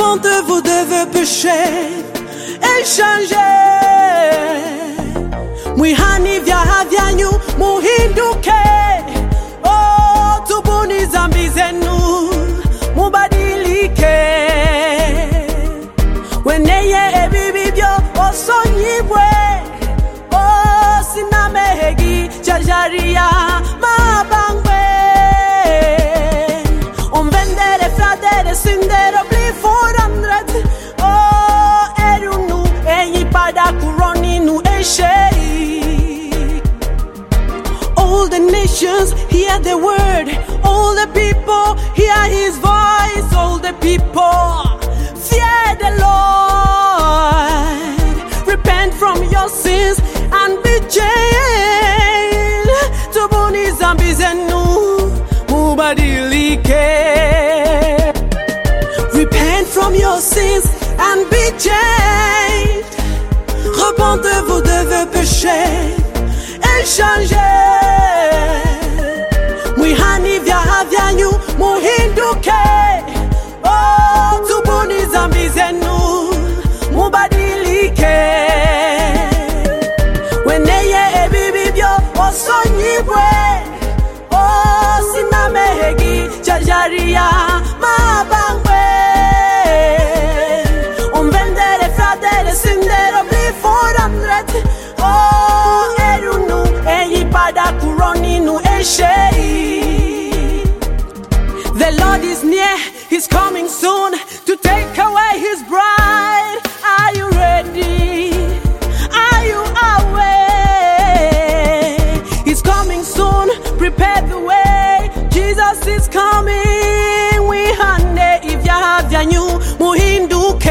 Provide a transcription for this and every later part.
Quand vous devez pécher, changer Mwihani vya vyanyu muhinduke, oh tubuni zambi zenu nations hear the word. All the people hear his voice. All the people fear the Lord. Repent from your sins and be changed. Tubuni zambi zenu mubadilike. Repent from your sins and be changed. Repentez-vous de vos péchés et changez. He's coming soon to take away his bride. Are you ready? Are you aware? He's coming soon. Prepare the way. Jesus is coming. We hande if you have your new muhinduke.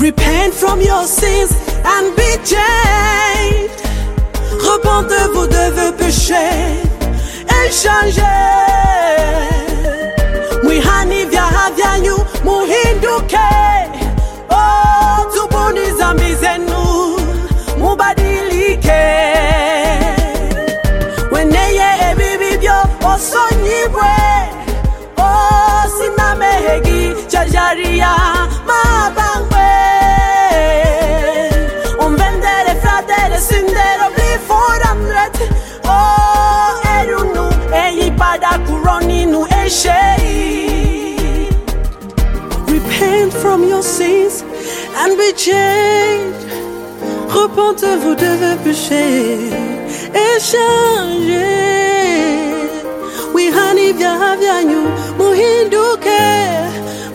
Repent from your sins and be changed. Repentez-vous de vos péchés et changez. Maria Mabangwe Om vänd dere fra dere bli oh, Repent from your sins and be changed. Repentez-vous de vos péchés et changez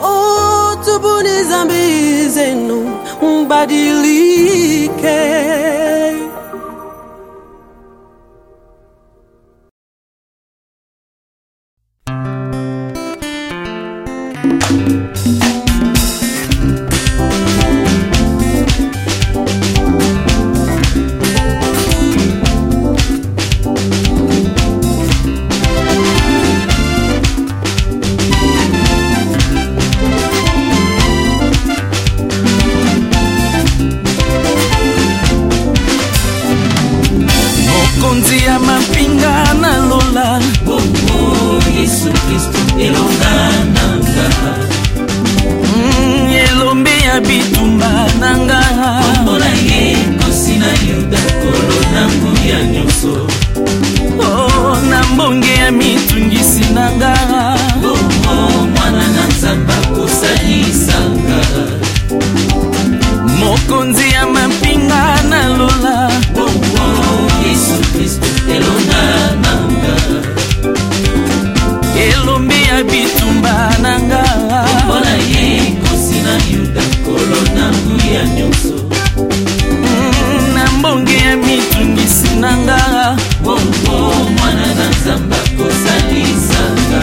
utubuni zambi zenu mbadilike kosalisa mwana na nzambe akosalisanga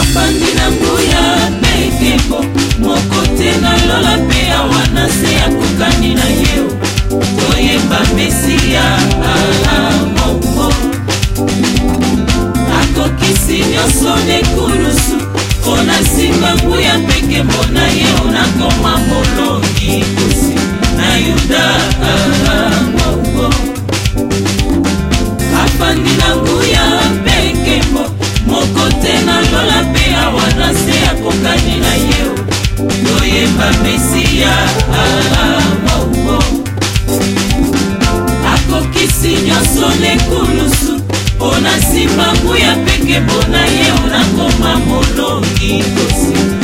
afandi na nguya mpe ekembo moko te nalola mpe awa na se akokani na ye toyemba mesiya alamoko akokisi nyonso nekulusu mpona nsima nguya mpe nkembo na ye onakoma mola bamesiya alamauo akokisi nyonso lekulusu mpo na nsima nguya peke mpo na ye onakoma molongi kosi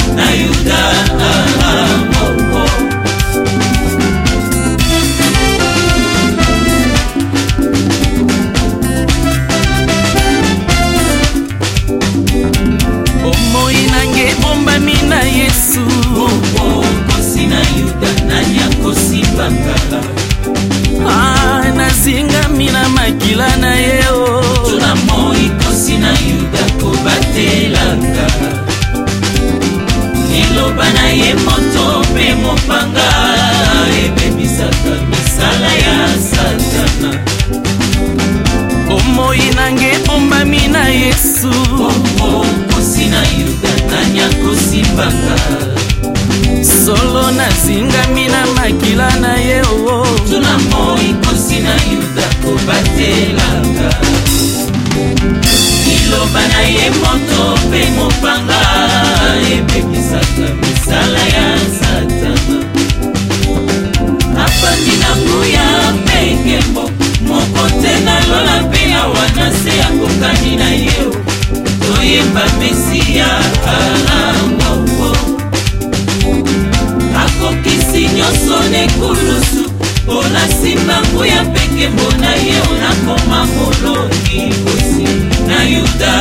elanga liloba na ye moto mpe mopanga ebebisaka misala ya satana apandi na nguya mpe ekembo moko te nalola mpe awa na se ya kokani na ye toyemba mesiya alangongo akokisi nyonso nekulusu mpona nsima nguya mpenge mpona ye onakoma molongi kosi na yuda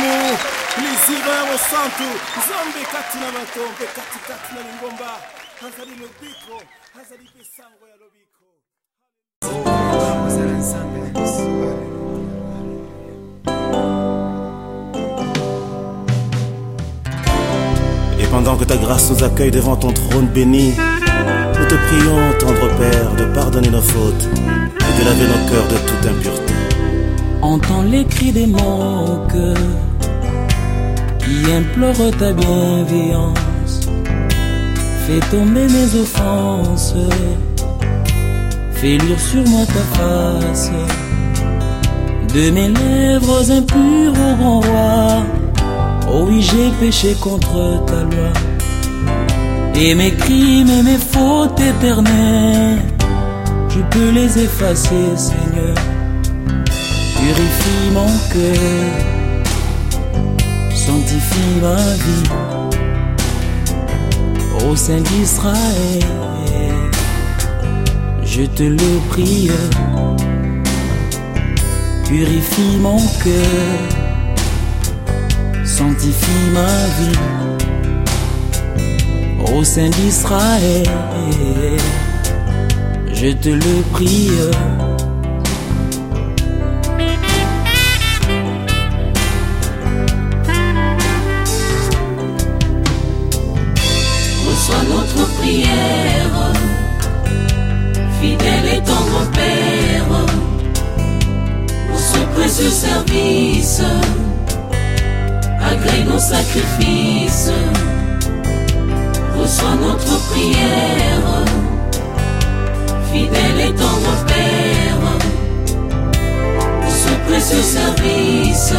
amour mizima ya mosantu nzambe kati Katina matombe Katina na lingomba azali lobiko azali mpe sango ya lobiko azali pendant que ta grâce nous accueille devant ton trône béni, nous te prions, tendre Père, de pardonner nos fautes et de laver nos cœurs de toute impureté. Entends les cris des morts que qui implore ta bienveillance. Fais tomber mes offenses, fais lire sur moi ta face. De mes lèvres impures, au grand roi, oh oui, j'ai péché contre ta loi. Et mes crimes et mes fautes éternelles, tu peux les effacer, Seigneur. Purifie mon cœur sanctifie ma vie. au Saint d'Israël, je te le prie, purifie mon cœur, sanctifie ma vie. au Saint d'Israël, je te le prie. précieux service, agrée nos sacrifices, reçois notre prière, fidèle et tendre Père, pour ce précieux service,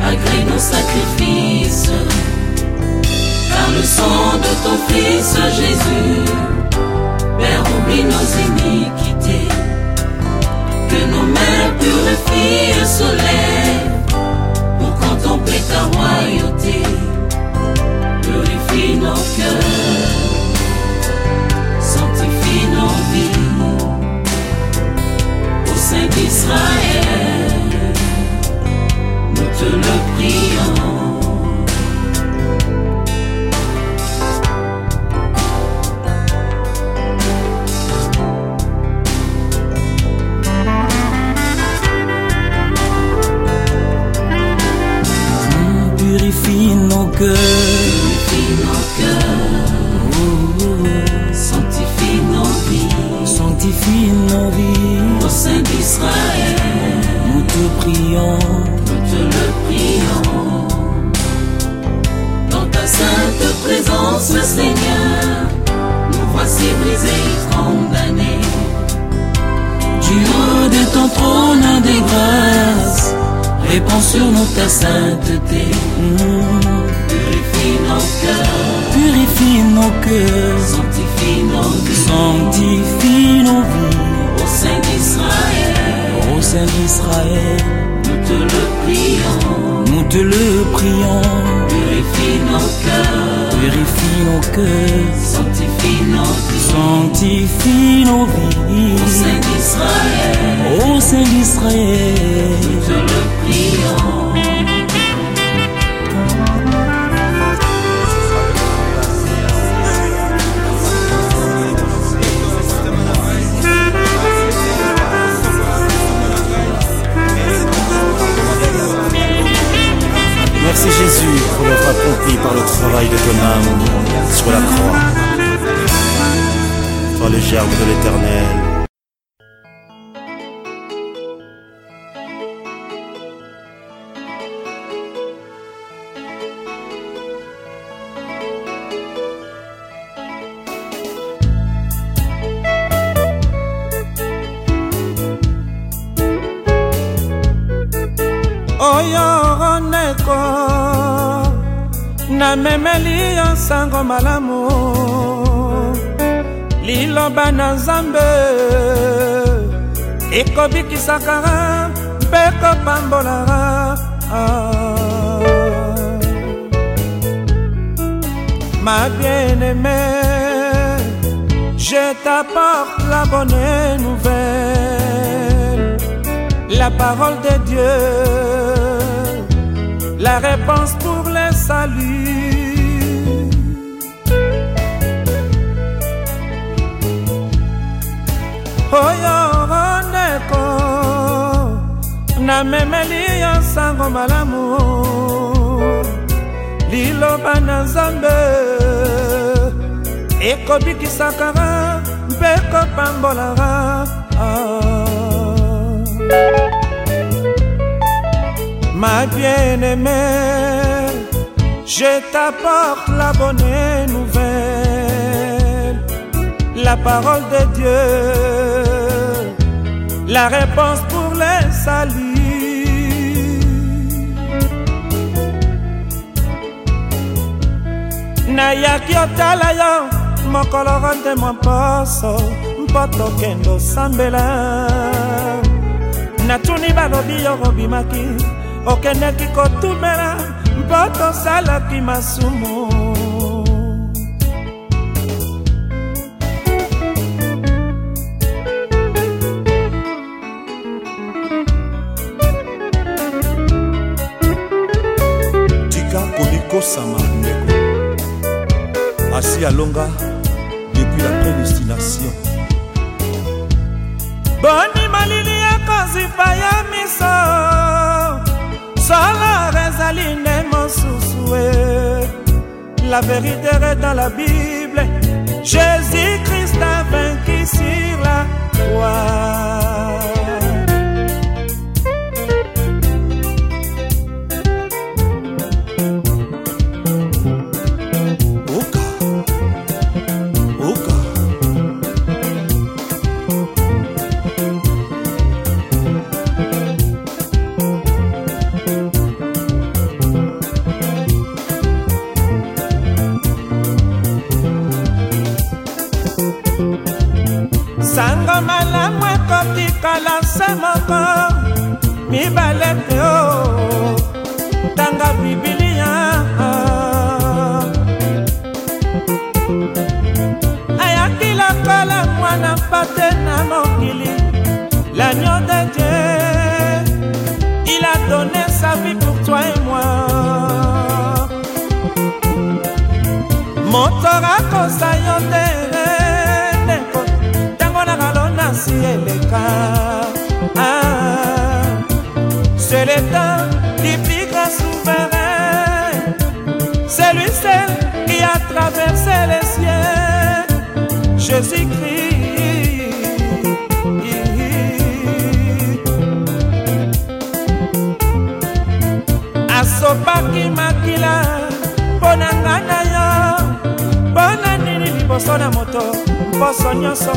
agrée nos sacrifices, par le sang de ton Fils Jésus, Père, oublie nos iniquités nos mains, purifie le soleil pour contempler ta royauté. Purifie nos cœurs, sanctifie nos vies. Au sein d'Israël, nous te le prions. sainteté. Purifie nos cœurs. Purifie nos cœurs. Sanctifie nos vies. Sanctifie nos vies. ô Saint d'Israël. Au sein d'Israël. Nous te le prions. Nous te le prions. Purifie nos cœurs. Purifie nos cœurs. Sanctifie nos vies. Sanctifie nos vies. ô Saint d'Israël. Au sein d'Israël. Nous te le prions. Merci Jésus pour notre accompli par le travail de ton âme sur la croix. soit les germes de l'éternel, oyo ndeko namemeli yo sango malamu liloba na nzambe ekobikisaka mpe kopambolaka ah. ma bien-aimée je t'apporte la bonne nouvelle la parole de Dieu, la réponse pour le salut. oyo oh, ndeko namemeli yo sango malamu liloba na nzambe ekobikisaka mpe kopambolaka oh. Ah. Ma bien-aimée, je t'apporte la bonne nouvelle, la parole de Dieu, la réponse pour les saluts. nayaki otala yo mokolo ronde mwa mposo mpo tokende osambela natuni balobi yo obimaki okendeki kotumela mpo tosalaki masumu tika kolikosama ndeko asi alonga depuis la prédestination boni malili masipa ya miso solore ezali nde mosusu e la vérité dans la bible jésus christ a vaincu sur la croix tikala se moko mibale te o tanga bibilia ayaki lokola mwana pate na mokili l'agneau de Dieu, il a donné sa vie pour toi et moi. Mon Torah jésus-christ asobaki makila mpo na ngai na yo mpona nini liboso na moto mposo nyonso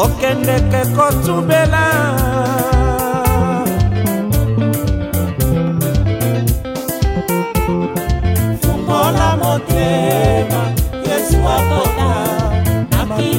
okendeke kotubela fungola motema yesu akoko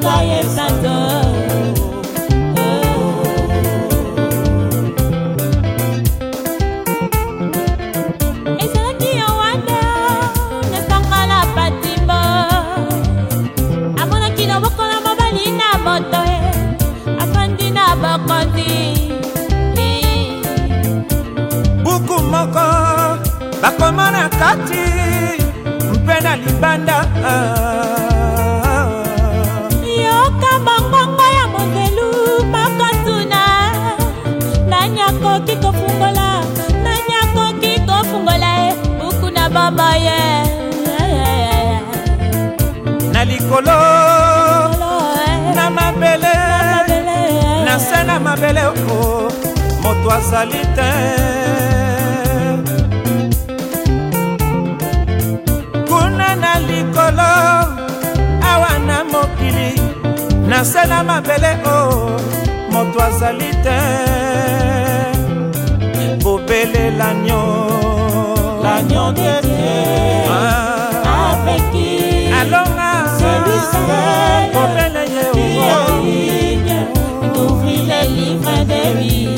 quiet and mondele o moto azali te kuna na likolo awa na mokili na se na mabele o moto azali te bobele lanio lanio de dieu ah. alonga oui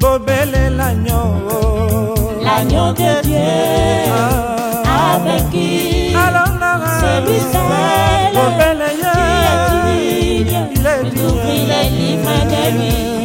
bobele l'agneau l'agneau de Dieu ah. avec qui celui seul qui est digne il est libre de lui